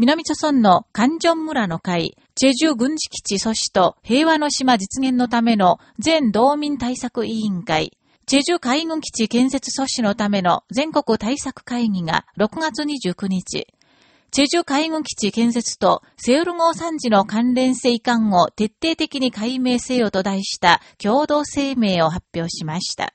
南朝村の関ジョン村の会、チェジュ軍事基地阻止と平和の島実現のための全道民対策委員会、チェジュ海軍基地建設阻止のための全国対策会議が6月29日、チェジュ海軍基地建設とセウル号参事の関連性遺憾を徹底的に解明せよと題した共同声明を発表しました。